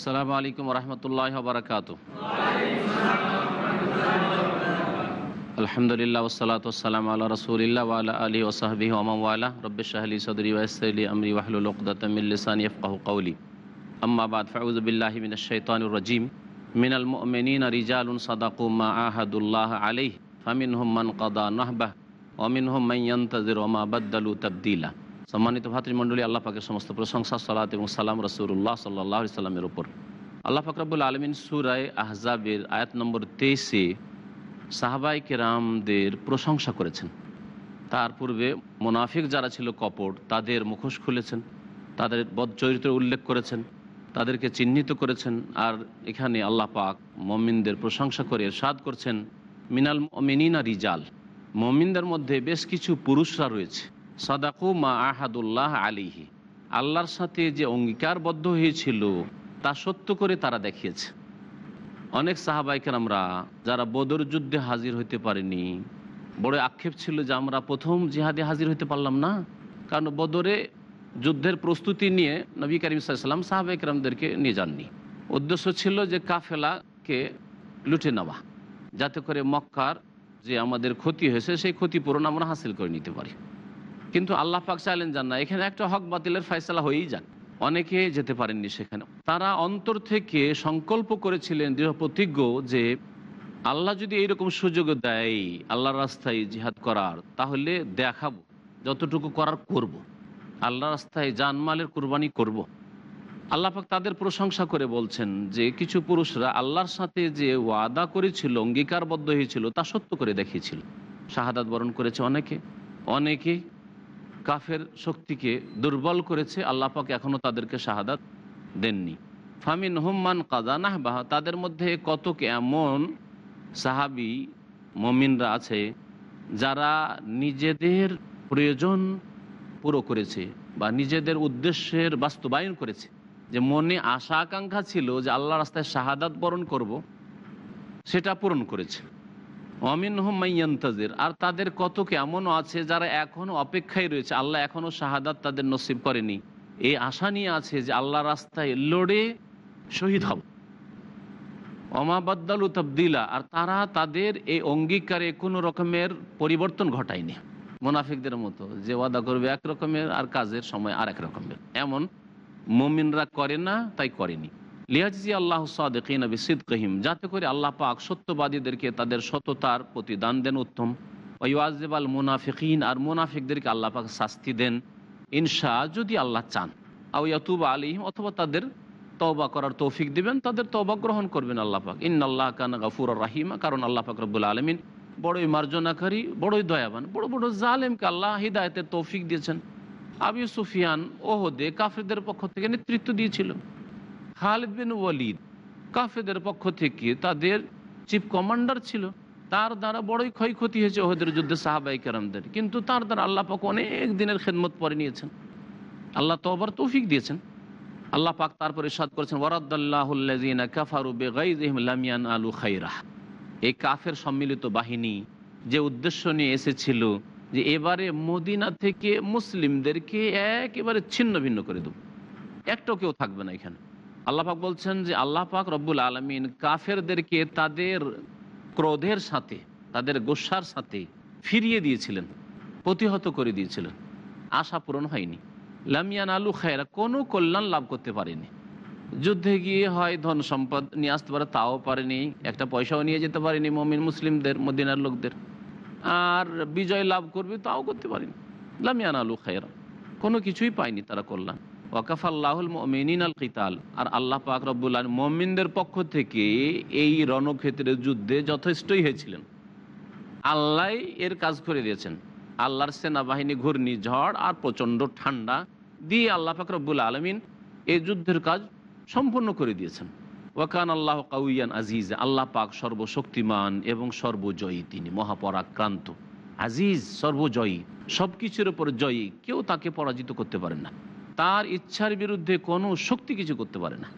আসসালামু আলাইকুম রহমতুল্লাহ বারকাত আলহামদুলিল্লাহ ওসালাত ওসালাম আল্লাহ রসুলিল্লাহ ওয়ালা আলী ওসাহবি ওমাওয়ালা রব্বে শাহলি সদরি ওয়াসলি আমরি ওয়াহলুল উকদাতামিল্লিসান ইফকাহু কওলি আম্মা বাদ ফাউযু বিল্লাহি মিনাশ শাইতানির রাজিম মিনাল মুমিনিনা রিজালুন সাদাকু মা আহাদুল্লাহ আলাইহি ফামিনহুম মান কাদা নাহবাহ ওয়া মিনহুম মান ইয়ান্তাজির ওয়া মা বাদদালু তাবদীলা সম্মানিত ভাতৃমণ্ডলী, আল্লাহ পাকের সমস্ত প্রশংসা, সালাত এবং সালাম রসুল্লাহ সাল্লাহ সাল্লামের উপর। আল্লাহ ফাকরাবুল আলমিন সুরায় আহজাবের আয়াত নম্বর তেইশে সাহাবাই কেরামদের প্রশংসা করেছেন। তার পূর্বে মোনাফিক যারা ছিল কপট, তাদের মুখোশ খুলেছেন, তাদের বদ চরিত্র উল্লেখ করেছেন, তাদেরকে চিহ্নিত করেছেন, আর এখানে আল্লাহ পাক মমিনদের প্রশংসা করে সাদ করছেন, মিনাল মিনিনা রিজাল। মমিনদের মধ্যে বেশ কিছু পুরুষরা রয়েছে। সাদাকু মা আহাদুল্লাহ আলিহি আল্লাহর সাথে যে অঙ্গীকারবদ্ধ হয়েছিল, তা সত্য করে তারা দেখিয়েছে। অনেক সাহাবাইকের আমরা যারা বদর যুদ্ধে হাজির হইতে পারেনি, বড় আক্ষেপ ছিল যে আমরা প্রথম জিহাদে হাজির হইতে পারলাম না। কারণ বদরে যুদ্ধের প্রস্তুতি নিয়ে নবী করিম সাল্লাম সাহাবাইকরামদেরকে নিয়ে যাননি। উদ্দেশ্য ছিল যে কাফেলাকে লুটে নেওয়া, যাতে করে মক্কার যে আমাদের ক্ষতি হয়েছে, সেই ক্ষতিপূরণ আমরা হাসিল করে নিতে পারি। কিন্তু আল্লাহ পাক চাইলেন যান না। এখানে একটা হক বাতিলের ফয়সলা হয়েই যান অনেকে যেতে পারেননি সেখানে। তারা অন্তর থেকে সংকল্প করেছিলেন, দৃঢ় প্রতিজ্ঞ যে আল্লাহ যদি এইরকম সুযোগ দেয়, আল্লাহর রাস্তায় জিহাদ করার, তাহলে দেখাবো, যতটুকু করার করব। আল্লাহ রাস্তায় জানমালের কোরবানি করব। আল্লাহ পাক তাদের প্রশংসা করে বলছেন যে কিছু পুরুষরা আল্লাহর সাথে যে ওয়াদা করেছিল, অঙ্গীকারবদ্ধ হয়েছিল, তা সত্য করে দেখিয়েছিল। শাহাদাত বরণ করেছে অনেকে। অনেকে কাফের শক্তিকে দুর্বল করেছে, আল্লাহ পাক এখনও তাদেরকে শাহাদাত দেননি। ফামিন হুম্মান কাজা নাহবাহ, তাদের মধ্যে কতক এমন সাহাবি, মমিনরা আছে, যারা নিজেদের প্রয়োজন পুরো করেছে বা নিজেদের উদ্দেশ্যের বাস্তবায়ন করেছে। যে মনে আশা আকাঙ্ক্ষা ছিল যে আল্লাহ রাস্তায় শাহাদাত বরণ করব, সেটা পূরণ করেছে। অমিন হুমাইয়ান্তাজির আর তাদের কত এমনও আছে যারা এখনও অপেক্ষায় রয়েছে? আল্লাহ এখনও শাহাদাত তাদের নসিব করেনি। এই আশা নিয়ে আছে যে আল্লাহ রাস্তায় লড়ে শহীদ হব। অমাবাদ্দালু তবদিলা। আর তারা তাদের এই অঙ্গীকারে কোনো রকমের পরিবর্তন ঘটায়নি। মোনাফিকদের মতো যে ওয়াদা করবে এক রকমের আর কাজের সময় আর এক রকমের। এমন মমিনরা করে না, তাই করেনি। লিয়াজি আল্লাহ সাদেকিন কহিম যাতে করে আল্লাহ পাক সত্যবাদীদেরকে তাদের সততার প্রতিদান দেন উত্তম। ওয়াজেব আল মুনাফিকিন, আর মুনাফিকদেরকে আল্লাহ পাক শাস্তি দেন, ইনশা, যদি আল্লাহ চান। আউ ইয়াতুব আলিম অথবা তাদের তওবা করার তৌফিক দিবেন, তাদের তওবা গ্রহণ করবেন আল্লাহ পাক। ইন আল্লাহ কান গাফুর রাহিমা, কারণ আল্লাহ পাক রব্বুল আলমিন বড়ই মার্জনাকারী, বড়ই দয়াবান, বড় বড় জালেমকে আল্লাহ হিদায়তের তৌফিক দিয়েছেন। আবি সুফিয়ান, ওহদে, কাফেরদের পক্ষ থেকে নেতৃত্ব দিয়েছিল। খালিদ বিন ওয়ালিদ, কাফেদের পক্ষ থেকে তাদের চিফ কমান্ডার ছিল। তার দ্বারা বড়ই ক্ষয়ক্ষতি হয়েছে ওহদের যুদ্ধে সাহাবাই কেরামদের। কিন্তু তার দ্বারা আল্লাহ পাক অনেক দিনের খেদমত পরে নিয়েছেন। আল্লাহ তো আবার তৌফিক দিয়েছেন। আল্লাহ পাক তারপরে সাদ করেছেন ওয়ারাদ্দাল্লাহুল্লাযিনা কাফারু ইয়ানালু খাইরা এই কাফের সম্মিলিত বাহিনী যে উদ্দেশ্য নিয়ে এসেছিল যে এবারে মদিনা থেকে মুসলিমদেরকে একেবারে ছিন্ন ভিন্ন করে দেব। একটাও কেউ থাকবে না এখানে। আল্লাহ পাক বলছেন যে আল্লাহ পাক রব্বুল আলমিন কাফেরদেরকে তাদের ক্রোধের সাথে, তাদের গোসার সাথে ফিরিয়ে দিয়েছিলেন, প্রতিহত করে দিয়েছিলেন। আশা পূরণ হয়নি। লামিয়ান আলু খায়রা, কোনো কল্যাণ লাভ করতে পারেনি। যুদ্ধে গিয়ে হয় ধন সম্পদ নিয়ে আসতে পারে, তাও পারেনি। একটা পয়সাও নিয়ে যেতে পারেনি মমিন মুসলিমদের, মদিনার লোকদের। আর বিজয় লাভ করবে, তাও করতে পারেনি। লামিয়ান আলু খায়রা, কোনো কিছুই পায়নি তারা কল্যাণ। ওয়াকাফ আল্লাহুল মিনিন আল কিতাল। আর আল্লাহ পাক রব্বুল্লাহ মমিনদের পক্ষ থেকে এই রণক্ষেত্রের যুদ্ধে যথেষ্টই হয়েছিলেন। আল্লাহ এর কাজ করে দিয়েছেন। আল্লাহর সেনাবাহিনী ঘূর্ণি ঝড় আর প্রচণ্ড ঠান্ডা দিয়ে আল্লাহ পাক রব্বুল আলমিন এই যুদ্ধের কাজ সম্পূর্ণ করে দিয়েছেন। ওয়াকান আল্লাহ কাউয়ান আজিজ। আল্লাহ পাক সর্বশক্তিমান এবং সর্বজয়ী তিনি, মহাপরাক্রান্ত। আজিজ, সর্বজয়ী। সব কিছুর ওপর জয়ী। কেউ তাকে পরাজিত করতে পারেন না। তার ইচ্ছার বিরুদ্ধে কোনো শক্তি কিছু করতে পারে না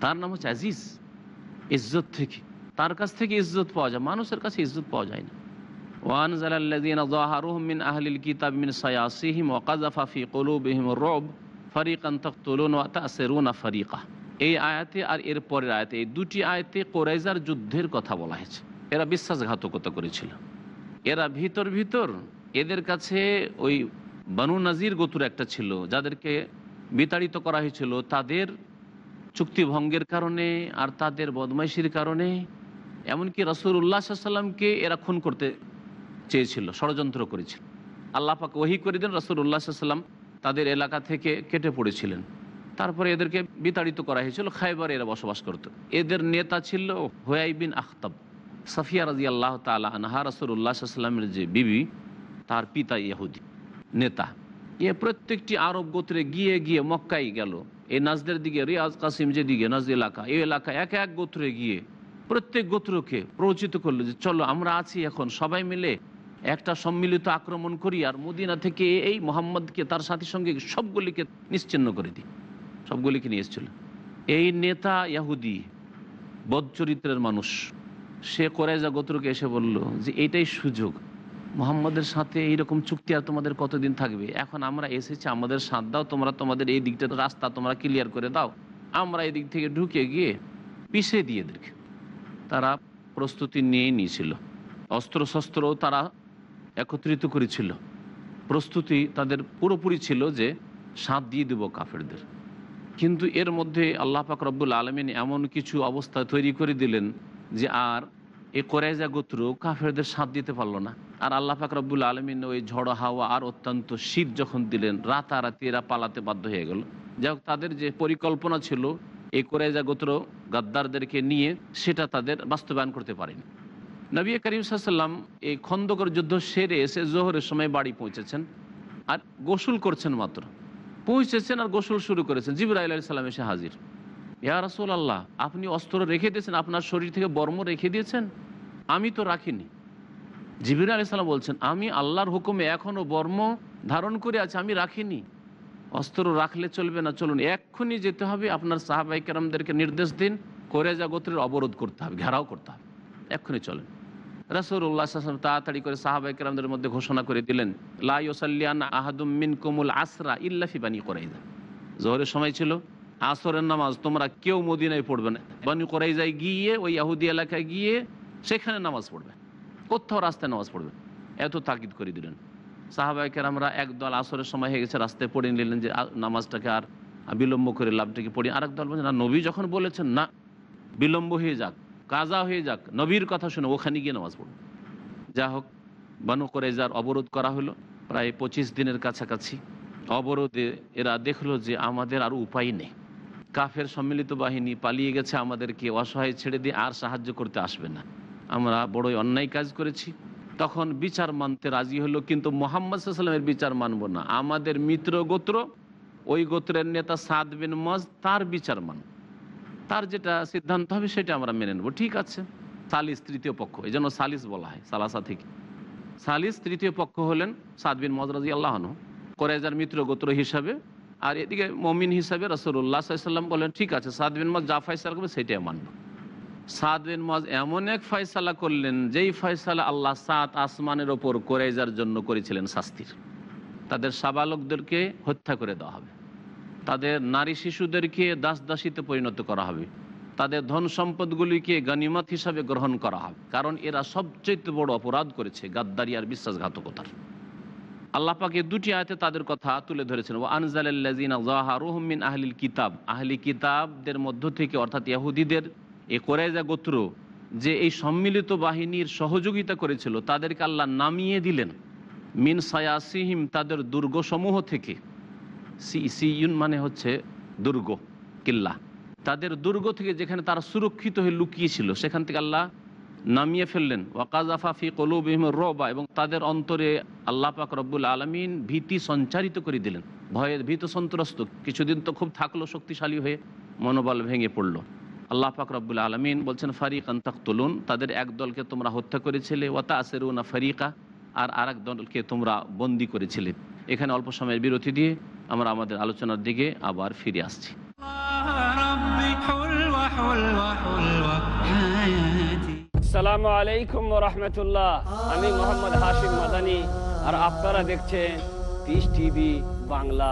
তার নাম হচ্ছে আজিজ ইজ্জত থেকে তার কাছ থেকে ইজ্জত পাওয়া যায় মানুষের কাছে ইজ্জত পাওয়া যায় না وأنزل الذين ظاهروهم من أهل الكتاب من صياصيهم وقذف في قلوبهم الرعب فريقا تقتلون وتأسرون فريقا এই আয়াতে আর এর পরের আয়াতে এই দুটি আয়াতে কোরাইজার যুদ্ধের কথা বলা হয়েছে এরা বিশ্বাসঘাতকতা করেছিল এরা ভিতর ভিতর এদের কাছে ওই বানু নাজির গোতুর একটা ছিল, যাদেরকে বিতাড়িত করা হয়েছিল। তাদের চুক্তিভঙ্গের কারণে আর তাদের বদমাইশির কারণে, এমনকি রসুল উল্লাহ সাল্লামকে এরা খুন করতে চেয়েছিল, ষড়যন্ত্র করেছিল। আল্লাহ পাক ওহি করে দেন রসুল উল্লাহ সাল্লাম তাদের এলাকা থেকে কেটে পড়েছিলেন। তারপরে এদেরকে বিতাড়িত করা হয়েছিল, খাইবারে এরা বসবাস করত। এদের নেতা ছিল হোয়াই বিন আখতাব। সাফিয়া রাজি আল্লাহ তালা আনহা রসুল্লাহ সাল্লামের যে বিবি, তার পিতা ইহুদি নেতা। এ প্রত্যেকটি আরব গোত্রে গিয়ে গিয়ে মক্কাই গেল। এই নাজদের দিকে রিয়াজ, কাসিম যেদিকে নাজ এলাকা, এই এলাকা এক এক গোত্রে গিয়ে প্রত্যেক গোত্রকে প্ররোচিত করল যে, চলো, আমরা আছি এখন সবাই মিলে একটা সম্মিলিত আক্রমণ করি আর মদিনা থেকে এই মোহাম্মদকে, তার সাথী সঙ্গে সবগুলিকে নিশ্চিন্ন করে দিই। সবগুলিকে নিয়ে এসেছিল। এই নেতা ইয়াহুদি বদ চরিত্রের মানুষ। সে কোরাইজা গোত্রকে এসে বলল যে এইটাই সুযোগ। মোহাম্মদের সাথে এইরকম চুক্তি আর তোমাদের কতদিন থাকবে? এখন আমরা এসেছি, আমাদের সাথ দাও, তোমরা তোমাদের এই দিকটা রাস্তা তোমরা ক্লিয়ার করে দাও। আমরা এই দিক থেকে ঢুকে গিয়ে পিষে দিয়ে এদেরকে। তারা প্রস্তুতি নিয়ে নিয়েছিল। অস্ত্রশস্ত্রও তারা একত্রিত করেছিল। প্রস্তুতি তাদের পুরোপুরি ছিল যে সাথ দিয়ে দেব কাফেরদের। কিন্তু এর মধ্যে আল্লাহ পাক রব্বুল আলমিন এমন কিছু অবস্থা তৈরি করে দিলেন যে আর এ কোরাইজা গোত্র কাফেরদের সাথ দিতে পারল না। আর আল্লাহ পাক রব্বুল আলমিন ওই ঝড়ো হাওয়া আর অত্যন্ত শীত যখন দিলেন রাতারাতি এরা পালাতে বাধ্য হয়ে গেল। যাই হোক, তাদের যে পরিকল্পনা ছিল এই কোরাইজা গোত্র গাদ্দারদেরকে নিয়ে, সেটা তাদের বাস্তবায়ন করতে পারেনি। নবী করিম সাল্লাম এই খন্দকর যুদ্ধ সেরে এসে জোহরের সময় বাড়ি পৌঁছেছেন আর গোসল করছেন মাত্র। পৌঁছেছেন আর গোসল শুরু করেছেন। জিবরাইল আলি সাল্লাম এসে হাজির। ইয়া রাসুল আল্লাহ আপনি অস্ত্র রেখে দিয়েছেন, আপনার শরীর থেকে বর্ম রেখে দিয়েছেন? আমি তো রাখিনি। জিবির আলি সাল্লাম বলছেন, আমি আল্লাহর হুকুমে এখনও বর্ম ধারণ করে আছি, আমি রাখিনি। অস্ত্র রাখলে চলবে না, চলুন। এক্ষুনি যেতে হবে, আপনার সাহাবাইকেরামদেরকে নির্দেশ দিন কোরেজা গোত্রের অবরোধ করতে হবে, ঘেরাও করতে হবে। এক্ষুনি চলেন। রাসৌল্লাহ তাড়াতাড়ি করে সাহাবাইকেরামদের মধ্যে ঘোষণা করে দিলেন লাইসাল্লিয়ান আহাদুম মিন কুমুল আসরা ইল্লাফি বানি কোরাইজা জোহরের সময় ছিল, আসরের নামাজ তোমরা কেউ মদিনায় পড়বে না। বানি কোরাইজায় গিয়ে, ওই ইয়াহুদি এলাকায় গিয়ে, সেখানে নামাজ পড়বে। কোথাও রাস্তায় নামাজ পড়বে। এত তাকিদ করে দিলেন। সাহাবাহিকের আমরা একদল আসরের সময় হয়ে গেছে, রাস্তায় পড়ে নিলেন যে নামাজটাকে আর বিলম্ব করে লাভটাকে পড়ি। আরেক দল বলছে, না, নবী যখন বলেছেন, না, বিলম্ব হয়ে যাক, কাজা হয়ে যাক, নবীর কথা শুনে ওখানে গিয়ে নামাজ পড়ব যা হোক, বানু করেজার অবরোধ করা হলো। প্রায় পঁচিশ দিনের কাছাকাছি অবরোধে এরা দেখল যে, আমাদের আর উপায় নেই। কাফের সম্মিলিত বাহিনী পালিয়ে গেছে আমাদেরকে অসহায় ছেড়ে দিয়ে আর সাহায্য করতে আসবে না। আমরা বড়ই অন্যায় কাজ করেছি। তখন বিচার মানতে রাজি হলো, কিন্তু মোহাম্মদ সাল্লামের বিচার মানব না। আমাদের মিত্র গোত্র, ওই গোত্রের নেতা সাদ বিন মজ তার বিচার মান। তার যেটা সিদ্ধান্ত হবে সেটা আমরা মেনে নেব। ঠিক আছে, সালিস তৃতীয় পক্ষ এই জন্য সালিস বলা হয়, সালাসা থেকে। সালিস তৃতীয় পক্ষ হলেন সাদ বিন মজরাজি আল্লাহন কোরেজার মিত্র গোত্র হিসাবে। আর এদিকে মমিন হিসাবে রসুল্লাহ সাল্লাম বলেন, ঠিক আছে, সাদ বিন মজ যা ফয়সালা করবে সেটাই মানব। সাদ মজ এমন এক ফয়সালা করলেন, যেই ফয়সালা আল্লাহ সাত আসমানের ওপর কোরেজার জন্য করেছিলেন শাস্তির। তাদের সাবালকদেরকে হত্যা করে দেওয়া হবে। তাদের নারী শিশুদেরকে দাস দাসীতে পরিণত করা হবে। তাদের ধন সম্পদগুলিকে গানিমত হিসাবে গ্রহণ করা হবে। কারণ এরা সবচেয়ে বড় অপরাধ করেছে গাদ্দারি আর বিশ্বাসঘাতকতার। আল্লাহ পাকে দুটি আয়তে তাদের কথা তুলে ধরেছেন ও আনজালিন আহলিল কিতাব। আহলি কিতাবদের মধ্য থেকে, অর্থাৎ ইয়াহুদিদের এ কোরাইজা গোত্র যে এই সম্মিলিত বাহিনীর সহযোগিতা করেছিল, তাদেরকে আল্লাহ নামিয়ে দিলেন মিন সায়াসিহিম, তাদের দুর্গসমূহ থেকে। সি সিউন মানে হচ্ছে দুর্গ, কিল্লা। তাদের দুর্গ থেকে যেখানে তারা সুরক্ষিত হয়ে লুকিয়েছিল, সেখান থেকে আল্লাহ নামিয়ে ফেললেন। ওয়াকাজাফা ফি কলুবিহিম রবা, এবং তাদের অন্তরে আল্লাহ পাক রব্বুল আলমিন ভীতি সঞ্চারিত করে দিলেন। ভয়ের ভীত সন্ত্রস্ত, কিছুদিন তো খুব থাকল, শক্তিশালী হয়ে মনোবল ভেঙে পড়ল। আল্লাহ পাক রব্বুল আলমিন বলছেন, ফারিকান তখতুলুন তাদের এক দলকে তোমরা হত্যা করেছিলে ওয়াতা আসেরুনা ফারিকা আর আর এক দলকে তোমরা বন্দি করেছিলে। এখানে অল্প সময়ের বিরতি দিয়ে আমরা আমাদের আলোচনার দিকে আবার ফিরে আসছি। সালামু আলাইকুম রহমতুল্লাহ। আমি মোহাম্মদ হাশিম মাদানি, আর আপনারা দেখছেন পিস টিভি বাংলা।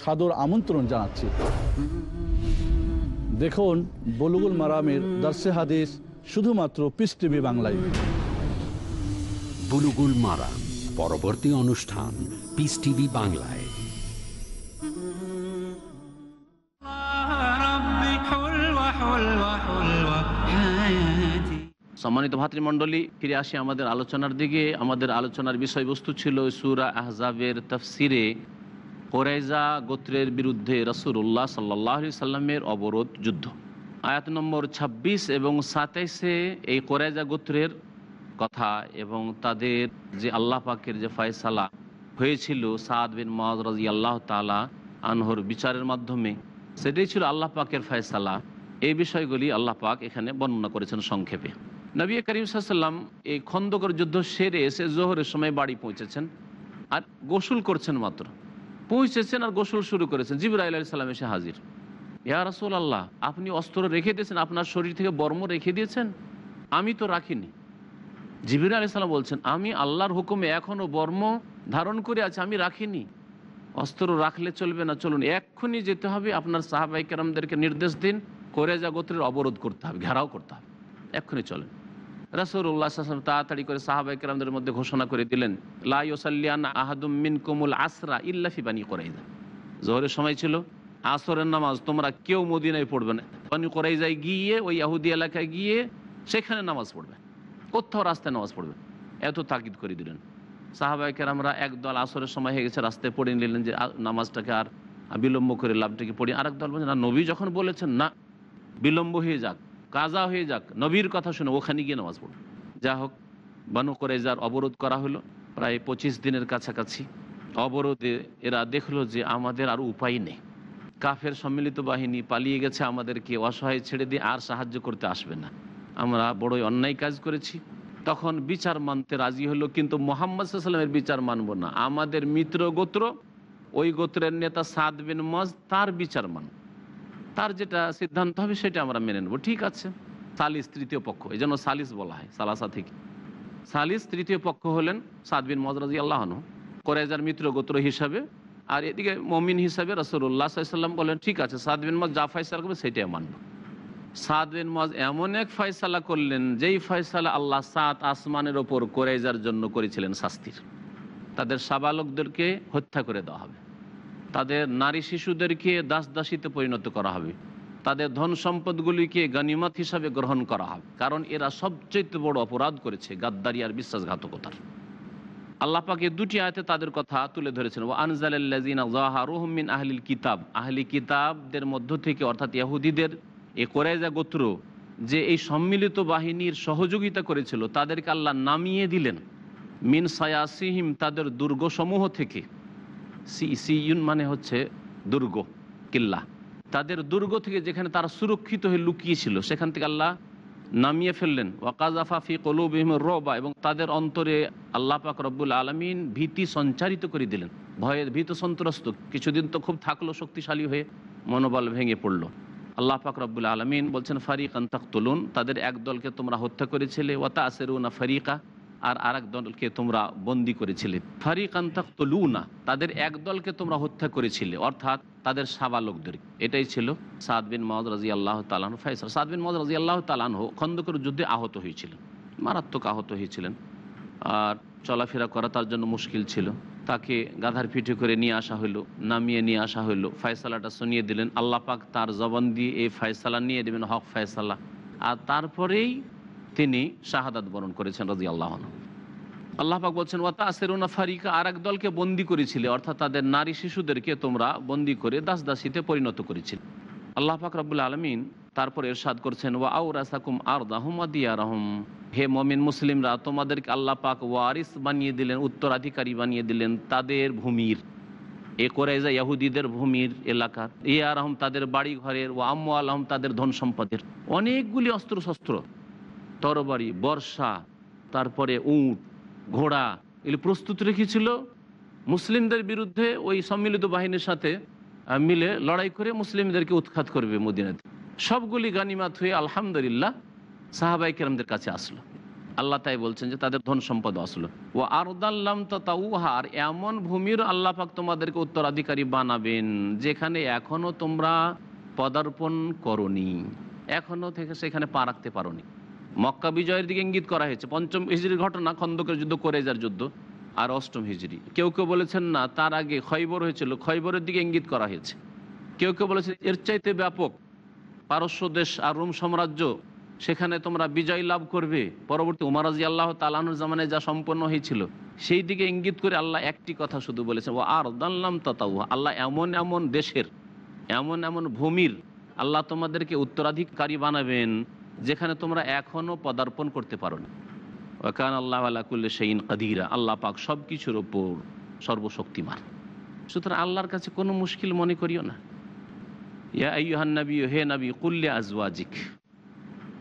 সাদর আমন্ত্রণ জানাচ্ছি। দেখুন বলুগুল মারামের দার্সে হাদিস শুধুমাত্র পিস টিভি বাংলায়। বুলুগুল মারাম পরবর্তী অনুষ্ঠান পিস টিভি বাংলায়। সম্মানিত ভাতৃমণ্ডলী ফিরে আসি আমাদের আলোচনার দিকে। আমাদের আলোচনার বিষয়বস্তু ছিল সুরা আহজাবের তফসিরে। কোরাইজা গোত্রের বিরুদ্ধে রসুল্লাহ সাল্লাহ সাল্লামের অবরোধ যুদ্ধ। আয়াত নম্বর ২৬ এবং সাতাইশে এই কোরাইজা গোত্রের কথা এবং তাদের যে আল্লাহ পাকের যে ফয়সালা হয়েছিল সাদ বিন মহাজ রাজি আল্লাহ তালা আনহর বিচারের মাধ্যমে, সেটাই ছিল আল্লাহ পাকের ফয়সালা। এই বিষয়গুলি আল্লাহ পাক এখানে বর্ণনা করেছেন সংক্ষেপে। নবী করিম সাল্লাম এই খন্দকর যুদ্ধ সেরে এসে জোহরের সময় বাড়ি পৌঁছেছেন আর গোসল করছেন মাত্র। পৌঁছেছেন আর গোসল শুরু করেছেন। জিবরাইল আলি সাল্লাম এসে হাজির। ইয়া রাসুল আল্লাহ আপনি অস্ত্র রেখে দিয়েছেন, আপনার শরীর থেকে বর্ম রেখে দিয়েছেন? আমি তো রাখিনি। জিবির আলি সাল্লাম বলছেন, আমি আল্লাহর হুকুমে এখনও বর্ম ধারণ করে আছি, আমি রাখিনি। অস্ত্র রাখলে চলবে না, চলুন, এক্ষুনি যেতে হবে, আপনার সাহাবাই কেরামদেরকে নির্দেশ দিন করে যা গোত্রের অবরোধ করতে হবে, ঘেরাও করতে হবে। এক্ষুনি চলেন। রাসুল্লাহ তাড়াতাড়ি করে সাহাবাই কেরামদের মধ্যে ঘোষণা করে দিলেন লাইসাল্লিয়ান আহাদুম মিন কুমুল আসরা ইল্লাফি বানি করাইদা জোহরের সময় ছিল, আসরের নামাজ তোমরা কেউ মদিনায় পড়বে না। বানি করাইজায় গিয়ে, ওই ইয়াহুদি এলাকায় গিয়ে সেখানে নামাজ পড়বে, কোথাও রাস্তায় নামাজ পড়বে। এত তাকিদ করে দিলেন। সাহাবাহিকের আমরা একদল আসরের সময় হয়ে গেছে, রাস্তায় পড়ে নিলেন যে নামাজটাকে আর বিলম্ব করে লাভটাকে পড়ি। আরেক দল বলছেন না, নবী যখন বলেছেন, না, বিলম্ব হয়ে যাক। কাজা হয়ে যাক, নবীর কথা শুনে ওখানে গিয়ে নামাজ পড়বে যা হোক, বানু করেজার অবরোধ করা হলো, প্রায় পঁচিশ দিনের কাছাকাছি। অবরোধে এরা দেখল যে আমাদের আর উপায় নেই। কাফের সম্মিলিত বাহিনী পালিয়ে গেছে আমাদেরকে অসহায় ছেড়ে দিয়ে আর সাহায্য করতে আসবে না। আমরা বড়ই অন্যায় কাজ করেছি। তখন বিচার মানতে রাজি হলো, কিন্তু মোহাম্মদ সাল্লামের বিচার মানব না। আমাদের মিত্র গোত্র, ওই গোত্রের নেতা সাদ বিন মজ তার বিচার মান তার যেটা সিদ্ধান্ত হবে সেটা আমরা মেনে নেব। ঠিক আছে। সালিস তৃতীয় পক্ষ, এই জন্য সালিস বলা হয়, সালাসা থেকে। সালিস তৃতীয় পক্ষ হলেন সাদবিন মজরাজি আল্লাহন কোরেজার মিত্র গোত্র হিসাবে। আর এদিকে মমিন হিসাবে রসুল্লাহ সাল্লাম বলেন, ঠিক আছে সাদবিন মজ যা ফয়সালা করবে সেটাই মানব। সাদ বিন মজ এমন এক ফয়সালা করলেন, যেই ফয়সালা আল্লাহ সাত আসমানের ওপর কোরেজার জন্য করেছিলেন শাস্তির। তাদের সাবালকদেরকে হত্যা করে দেওয়া হবে। তাদের নারী শিশুদেরকে দাস দাসীতে পরিণত করা হবে। তাদের ধন সম্পদগুলিকে গানিমত হিসাবে গ্রহণ করা হবে। কারণ এরা সবচেয়ে বড় অপরাধ করেছে গাদ্দারি আর বিশ্বাসঘাতকতার। আল্লাহ পাকে দুটি আয়তে তাদের কথা তুলে ধরেছেন। ও আনজালিন আহলিল কিতাব। আহলি কিতাবদের মধ্য থেকে অর্থাৎ ইয়াহুদিদের এ কোরাইজা গোত্র, যে এই সম্মিলিত বাহিনীর সহযোগিতা করেছিল, তাদেরকে আল্লাহ নামিয়ে দিলেন। মিন সায়াসিহিম, তাদের দুর্গসমূহ থেকে। সি সিউন মানে হচ্ছে দুর্গ, কিল্লা। তাদের দুর্গ থেকে যেখানে তারা সুরক্ষিত হয়ে লুকিয়েছিল, সেখান থেকে আল্লাহ নামিয়ে ফেললেন। ওয়াকাজাফাফি কলুবিহিম রবা এবং তাদের অন্তরে আল্লাহ পাক রব্বুল আলমিন ভীতি সঞ্চারিত করে দিলেন। ভয়ের ভীত সন্ত্রস্ত। কিছুদিন তো খুব থাকল, শক্তিশালী হয়ে মনোবল ভেঙে পড়ল। আল্লাহ পাক রব্বুল আলমিন বলছেন ফারিক আন্তাক তুলুন তাদের এক দলকে তোমরা হত্যা করেছিলে। ওয়াতা আসেরুনা ফারিকা। আর আরেক দলকে তোমরা বন্দি করেছিলে। ফারিক আন্তাক তুলুনা তাদের এক দলকে তোমরা হত্যা করেছিলে, অর্থাৎ তাদের সাবালকদের। এটাই ছিল সাদ বিন মহদ রাজি আল্লাহ তালাহ ফাইসাল সাদ বিন মহদ রাজি আল্লাহ তালাহ খন্দকের যুদ্ধে আহত হয়েছিলেন, মারাত্মক আহত হয়েছিলেন। আর চলাফেরা করা তার জন্য মুশকিল ছিল। তাকে গাধার পিঠে করে নিয়ে আসা হলো, নামিয়ে নিয়ে আসা হলো। ফয়সালাটা শুনিয়ে দিলেন, আল্লাহ পাক তার জবান দিয়ে এই ফয়সালা নিয়ে দেবেন হক ফয়সালা। আর তারপরেই তিনি শাহাদাত বরণ করেছেন রাজি আল্লাহ আল্লাহ পাক বলছেন ওয়াতা আসেরুনা ফারিকা আর দলকে বন্দি করেছিলে, অর্থাৎ তাদের নারী শিশুদেরকে তোমরা বন্দি করে দাস দাসীতে পরিণত করেছিলে। আল্লাহ পাক রব্বুল আলমিন তারপর এরশাদ করছেন ওয়া আউ রাসাকুম আর দাহমাদিয়া রহম হে মমিন মুসলিমরা, তোমাদেরকে আল্লাহ পাক ওয়ারিস বানিয়ে দিলেন, উত্তরাধিকারী বানিয়ে দিলেন তাদের ভূমির, এ কোরাইজা ইয়াহুদিদের ভূমির এলাকার ইয়া রহম তাদের বাড়ি ঘরের ও আম্মু আলহম তাদের ধন সম্পদের অনেকগুলি অস্ত্রশস্ত্র তরবারি, বর্ষা, তারপরে উঁট, ঘোড়া, এগুলি প্রস্তুত রেখেছিল। মুসলিমদের বিরুদ্ধে ওই সম্মিলিত বাহিনীর সাথে মিলে লড়াই করে মুসলিমদেরকে উৎখাত করবে মদিনাতে। সবগুলি গানিমাত হয়ে আলহামদুলিল্লাহ সাহাবাই কেরামদের কাছে আসলো। আল্লাহ তাই বলছেন যে তাদের ধন সম্পদ আসলো। ও আরদাল্লাম তাউহার এমন ভূমির আল্লাহ পাক তোমাদেরকে উত্তরাধিকারী বানাবেন, যেখানে এখনও তোমরা পদার্পণ করনি, এখনও থেকে সেখানে পা রাখতে পারোনি। মক্কা বিজয়ের দিকে ইঙ্গিত করা হয়েছে। পঞ্চম হিজড়ির ঘটনা, খন্দকের যুদ্ধ করে যার যুদ্ধ আর অষ্টম হিজড়ি কেউ কেউ বলেছেন, না, তার আগে খৈবর হয়েছিল। খৈবরের দিকে ইঙ্গিত করা হয়েছে। কেউ কেউ বলেছেন, এর চাইতে ব্যাপক পারস্য দেশ আর রোম সাম্রাজ্য, সেখানে তোমরা বিজয় লাভ করবে। পরবর্তী উমারাজি আল্লাহ তালানুর জামানে যা সম্পন্ন হয়েছিল, সেই দিকে ইঙ্গিত করে আল্লাহ একটি কথা শুধু বলেছেন ও আর দাল্লাম তাতাউ আল্লাহ এমন এমন দেশের, এমন এমন ভূমির আল্লাহ তোমাদেরকে উত্তরাধিকারী বানাবেন। যেখানে তোমরা এখনও পদার্পণ করতে পারো না। ওয়াকান আল্লাহ আলাকুল্লে সেইন কাদিরা। আল্লাহ পাক সব কিছুর ওপর সর্বশক্তিমান। সুতরাং আল্লাহর কাছে কোনো মুশকিল মনে করিও না। ইয়া আইয়ুহান নবী হে নবী, কুল্লে আজওয়াজিক।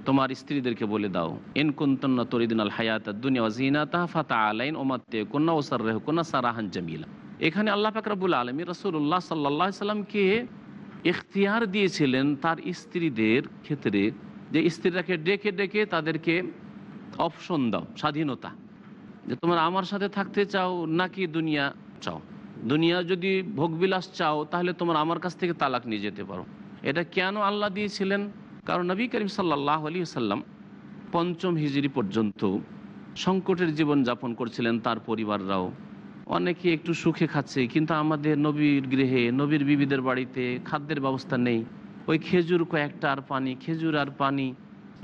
তোমার স্ত্রীদেরকে বলে দাও এন কুন্তন্না তরিদিন আল হায়াত দুনিয়া জিনা তাহা ফাতা আলাইন ওমাত্তে কন্যা ওসার রেহ কন্যা সারাহান জামিলা। এখানে আল্লাহ ফাকরাবুল আলমী রসুল্লাহ সাল্লাহ সাল্লামকে ইখতিয়ার দিয়েছিলেন তার স্ত্রীদের ক্ষেত্রে যে স্ত্রীরাকে ডেকে ডেকে তাদেরকে অপশন দাও, স্বাধীনতা। যে তোমরা আমার সাথে থাকতে চাও নাকি দুনিয়া চাও? দুনিয়া যদি ভোগবিলাস চাও, তাহলে তোমরা আমার কাছ থেকে তালাক নিয়ে যেতে পারো। এটা কেন আল্লাহ দিয়েছিলেন? কারণ নবী করিম সাল্লাহ আলী সাল্লাম পঞ্চম হিজড়ি পর্যন্ত সংকটের জীবন যাপন করছিলেন তার পরিবাররাও। অনেকে একটু সুখে খাচ্ছে, কিন্তু আমাদের নবীর গৃহে, নবীর বিবিদের বাড়িতে খাদ্যের ব্যবস্থা নেই। ওই খেজুর কয়েকটা আর পানি, খেজুর আর পানি,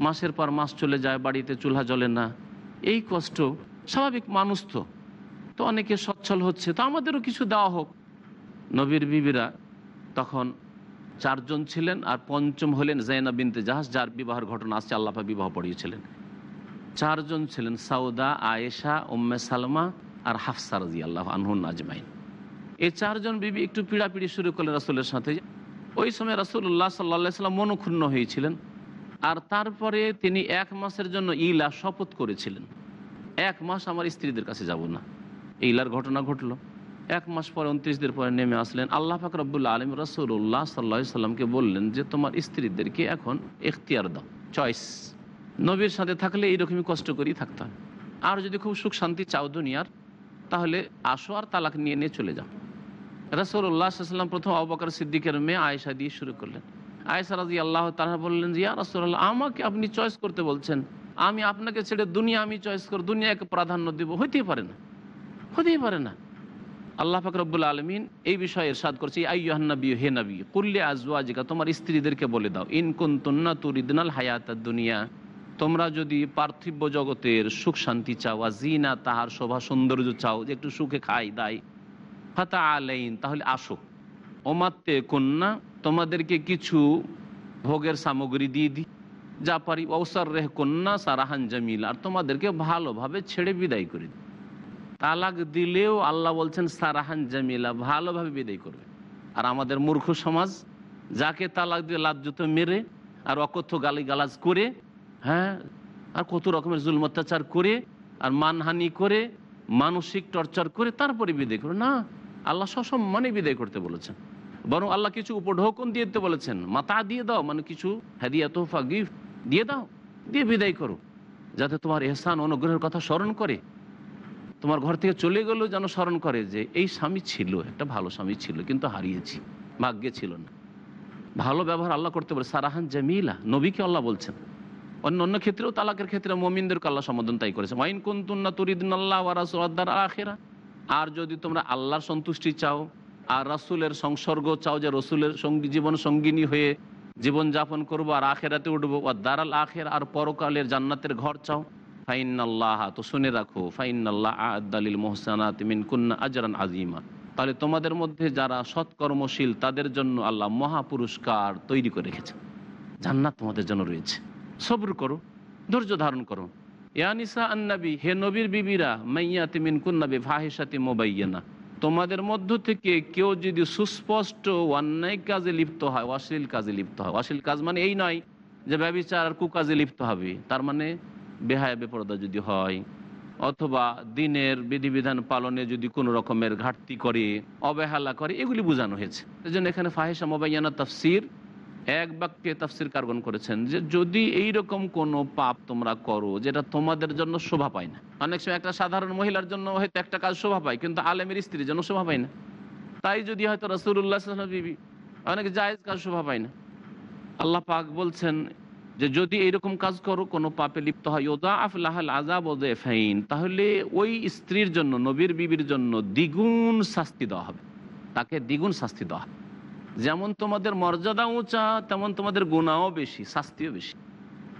মাসের পর মাস চলে যায়, বাড়িতে চুলহা জ্বলে না। এই কষ্ট স্বাভাবিক মানুষ তো। তো অনেকে সচ্ছল হচ্ছে, তো আমাদেরও কিছু দেওয়া হোক। নবীর বিবিরা তখন চারজন ছিলেন আর পঞ্চম হলেন জাইনা বিনতে জাহাজ, যার বিবাহের ঘটনা আসছে আল্লাপা বিবাহ পড়িয়েছিলেন। চারজন ছিলেন, সাউদা, আয়েশা, উম্মে সালমা আর হাফসা রাজি আল্লাহ আনহুন আজমাইন। এই চারজন বিবি একটু পীড়াপিড়ি শুরু করলেন রাসুলের সাথে। ওই সময় রাসুল্লাহ সাল্লা সাল্লাম মনক্ষুণ্ণ হয়েছিলেন। আর তারপরে তিনি এক মাসের জন্য ইলা শপথ করেছিলেন। এক মাস আমার স্ত্রীদের কাছে যাব না। ইলার ঘটনা ঘটলো। এক মাস পরে, উনত্রিশ দিন পরে নেমে আসলেন। আল্লাহ ফাকর রব্বুল্লা আলম রসুল্লাহ সাল্লা সাল্লামকে বললেন যে, তোমার স্ত্রীদেরকে এখন এখতিয়ার দাও। চয়েস নবীর সাথে থাকলে এইরকমই কষ্ট করেই থাকতে হয়। আর যদি খুব সুখ শান্তি চাও দুনিয়ার, তাহলে আসো আর তালাক নিয়ে নিয়ে চলে যাও। রসুল্লাহ সাল্লাম প্রথম অবকার সিদ্দিকের মেয়ে আয়েশা দিয়ে শুরু করলেন। আয়েশা রাজি আল্লাহ তারা বললেন যে ইয়া রসুল্লাহ আমাকে আপনি চয়েস করতে বলছেন। আমি আপনাকে ছেড়ে দুনিয়া আমি চয়েস করে দুনিয়াকে প্রাধান্য দেবো। হইতেই পারে না। হতেই পারে না। আল্লাহ ফাকরবুল আলমিন এই বিষয়ে এরশাদ করছে আইয়ান্নবী হে নবী, কুল্লে আজওয়াজিকা, তোমার স্ত্রীদেরকে বলে দাও ইনকুন তুন্না তুরিদনাল হায়াত দুনিয়া তোমরা যদি পার্থিব জগতের সুখ শান্তি চাও জিনা তাহার শোভা সৌন্দর্য চাও, যে একটু সুখে খাই দাই ফাতা আলাইন, তাহলে আসো। ওমাত্তে কন্যা তোমাদেরকে কিছু ভোগের সামগ্রী দিয়ে দিই। যা পারি অবসর রেহ কন্যা সারাহান জামিল, আর তোমাদেরকে ভালোভাবে ছেড়ে বিদায় করে দিই। তালাক দিলেও আল্লাহ বলছেন, সারাহান জামিলা, ভালোভাবে বিদায় করবে। আর আমাদের মূর্খ সমাজ, যাকে তালাক দিয়ে লাজ্জুত মেরে আর অকথ্য গালি গালাজ করে হ্যাঁ আর কত রকমের জুল অত্যাচার করে, আর মানহানি করে, মানসিক টর্চার করে, তারপরে বিদায় করে না আল্লাহ সসম্মানে বিদায় করতে বলেছেন। বরং আল্লাহ কিছু উপঢৌকন দিয়ে দিতে বলেছেন। মাতা দিয়ে দাও মানে কিছু হাদিয়া, তোহফা, গিফট দিয়ে দাও, দিয়ে বিদায় করো। যাতে তোমার এহসান, অনুগ্রহের কথা স্মরণ করে। তোমার ঘর থেকে চলে গেলেও যেন স্মরণ করে যে, এই স্বামী ছিল, একটা ভালো স্বামী ছিল, কিন্তু হারিয়েছি, ভাগ্যে ছিল না। ভালো ব্যবহার আল্লাহ করতে পারে সারাহান জামিলা। নবীকে আল্লাহ বলছেন। অন্য অন্য ক্ষেত্রেও তালাকের ক্ষেত্রে মমিনদেরকে আল্লাহ সম্বোধন তাই করেছে। ওয়াইন কুন্তুন্না তুরিদিন আল্লাহ ওয়ারাসুদ্দার আখেরা। আর যদি তোমরা আল্লাহর সন্তুষ্টি চাও, আর রাসুলের সংসর্গ চাও যে রসুলের সঙ্গী জীবন সঙ্গিনী হয়ে জীবন যাপন করব আর আখেরাতে উঠবো আর দারাল আখের আর পরকালের জান্নাতের ঘর চাও ফাইন আল্লাহ তো শুনে রাখো ফাইন আল্লাহ আদালিল মোহসানাত মিন কুন্না আজরান আজিমা তাহলে তোমাদের মধ্যে যারা সৎকর্মশীল, তাদের জন্য আল্লাহ মহা পুরস্কার তৈরি করে রেখেছেন। জান্নাত তোমাদের জন্য রয়েছে। সবর করো, ধৈর্য ধারণ করো। ইয়ানিসা আন্নাবি, হে নবীর বিবিরা মাইয়া তিমিন কুন্নাবি ফাহিসাতি মোবাইয়ানা, তোমাদের মধ্য থেকে কেউ যদি সুস্পষ্ট অন্যায় কাজে লিপ্ত হয় অশ্লীল কাজে লিপ্ত হয়। অশ্লীল কাজ মানে এই নয় যে ব্যবচার আর কুকাজে লিপ্ত হবে। তার মানে বেহায়া, বেপরদা যদি হয়, অথবা দিনের বিধিবিধান পালনে যদি কোনো রকমের ঘাটতি করে, অবহেলা করে, এগুলি বোঝানো হয়েছে। এই জন্য এখানে ফাহেসা মোবাইয়ানা তফসির এক বাক্যে তাফসির কার্বন করেছেন যে, যদি এই রকম কোনো পাপ তোমরা করো, যেটা তোমাদের জন্য শোভা পায় না। অনেক সময় একটা সাধারণ মহিলার জন্য হয়তো একটা কাজ শোভা পায়, কিন্তু আলেমের স্ত্রীর জন্য শোভা পায় না। তাই যদি হয়তো রসুল্লাহ বিবি, অনেক জায়েজ কাজ শোভা পায় না। আল্লাহ পাক বলছেন যে, যদি এইরকম কাজ করো, কোনো পাপে লিপ্ত হয় ওদা আফলাহাল আজাব ওদে ফাইন তাহলে ওই স্ত্রীর জন্য, নবীর বিবির জন্য দ্বিগুণ শাস্তি দেওয়া হবে। তাকে দ্বিগুণ শাস্তি দেওয়া হবে। যেমন তোমাদের মর্যাদা উঁচা, তেমন তোমাদের গুণাও বেশি, শাস্তিও বেশি।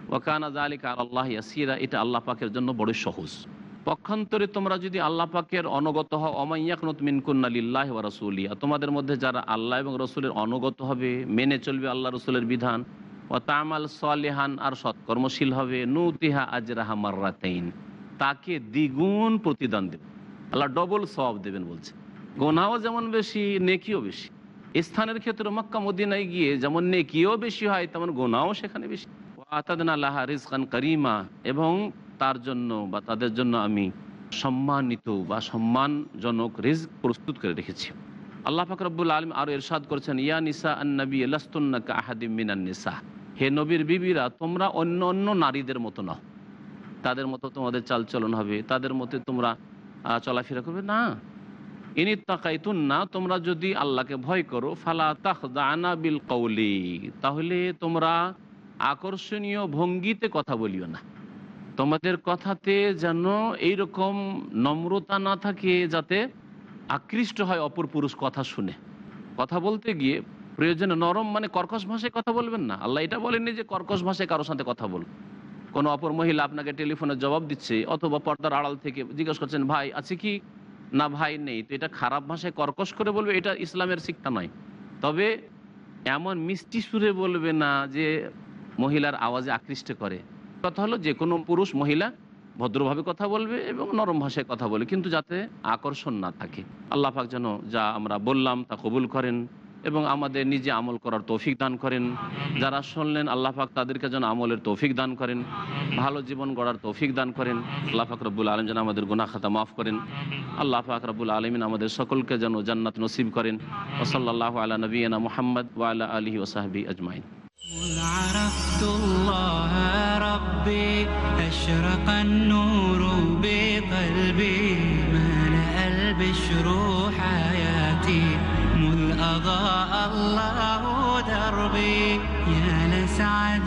ওয়াকানা জালিকা আল্লাহ ইয়াসিরা, এটা আল্লাহ পাকের জন্য বড় সহজ। পক্ষান্তরে তোমরা যদি আল্লাহ পাকের অনগত হও অমাইয়াকনত মিনকুন্নালিল্লাহ ওয়া রসুলিয়া তোমাদের মধ্যে যারা আল্লাহ এবং রসুলের অনগত হবে, মেনে চলবে আল্লাহ রসুলের বিধান। ও তামাল সালেহান, আর সৎকর্মশীল হবে, নুতিহা আজরাহা মার্রাতাইন। তাকে দ্বিগুণ প্রতিদান দেবে। আল্লাহ ডবল সব দেবেন বলছে। গোনাও যেমন বেশি, নেকিও বেশি। স্থানের ক্ষেত্রে মক্কা, মদিনায় গিয়ে যেমন নেকিও বেশি হয়, তেমন গোনাও সেখানে বেশি। আতাদিন করিমা, এবং তার জন্য বা তাদের জন্য আমি সম্মানিত বা সম্মানজনক রিজ প্রস্তুত করে রেখেছি। আল্লাহ ফাকরবুল আলম আরও এরশাদ করেছেন, ইয়া নিসা আন্নবী লাস্তুন্নাকা আহাদিম মিনান নিসা। হে নবীর বিবিরা, তোমরা অন্য অন্য নারীদের মতো নাও। তাদের মতো তোমাদের চালচলন হবে, তাদের মতো তোমরা চলাফেরা করবে? না। ইনি তাকাইতুন না তোমরা যদি আল্লাহকে ভয় করো, ফালা তাহদানা বিল কৌলি তাহলে তোমরা আকর্ষণীয় ভঙ্গিতে কথা বলিও না। তোমাদের কথাতে যেন এইরকম নম্রতা না থাকে, যাতে আকৃষ্ট হয় অপর পুরুষ কথা শুনে। কথা বলতে গিয়ে প্রয়োজনে নরম মানে কর্কশ ভাষায় কথা বলবেন না। আল্লাহ এটা বলেননি যে কর্কশ ভাষায় কারোর সাথে কথা বল কোনো অপর মহিলা আপনাকে টেলিফোনে জবাব দিচ্ছে, অথবা পর্দার আড়াল থেকে জিজ্ঞেস করছেন, ভাই, আছে কি না ভাই, নেই। তো এটা খারাপ ভাষায় কর্কশ করে বলবে, এটা ইসলামের শিক্ষা নয়। তবে এমন মিষ্টি সুরে বলবে না যে মহিলার আওয়াজে আকৃষ্ট করে। কথা হলো যে কোনো পুরুষ, মহিলা ভদ্রভাবে কথা বলবে এবং নরম ভাষায় কথা বলে কিন্তু যাতে আকর্ষণ না থাকে। আল্লাহ পাক যেন যা আমরা বললাম তা কবুল করেন। এবং আমাদের নিজে আমল করার তৌফিক দান করেন যারা শুনলেন আল্লাহ পাক তাদেরকে যেন আমলের তৌফিক দান করেন ভালো জীবন গড়ার তৌফিক দান করেন আল্লাহ পাক রব্বুল আলম যেন আমাদের গুনাহ খাতা মাফ করেন আল্লাহ পাক রব্বুল আলমিন আমাদের সকলকে যেন জান্নাত নসিব করেন ওসল্লাহ আলা নবীনা মোহাম্মদ ওয়ালা আলহি ওসাহাবি আজমাইন مذ عرفت الله ربي أشرق النور بقلبي ملأ البشر دربي يا لسعدي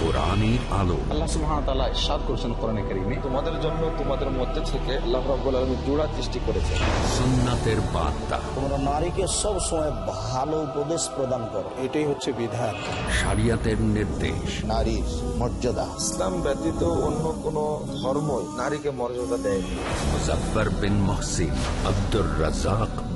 কোরআনের আলো। আল্লাহ সুবহানাহু ওয়া তাআলা ইরশাদ করেছেন কোরআনে কারীমে। তোমাদের জন্য তোমাদের মধ্যে থেকে আল্লাহ রাব্বুল আলামিন জোড়া সৃষ্টি করেছেন। সুন্নাতের বার্তা। তোমরা নারীকে সব সময় ভালো উপদেশ প্রদান করো। এটাই হচ্ছে বিধান। শরিয়াতের নির্দেশ। নারীর মর্যাদা। ইসলাম ব্যতীত অন্য কোন ধর্ম নারীকে মর্যাদা দেয়নি। Muzaffar bin Mohsin Abdur Razzak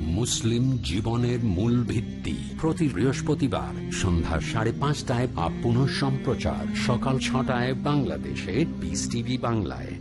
মুসলিম জীবনের মূল ভিত্তি। প্রতি বৃহস্পতিবার সন্ধ্যা সাড়ে পাঁচটায় বা পুনঃ সম্প্রচার সকাল ছটায় বাংলাদেশে বিস টিভি বাংলায়।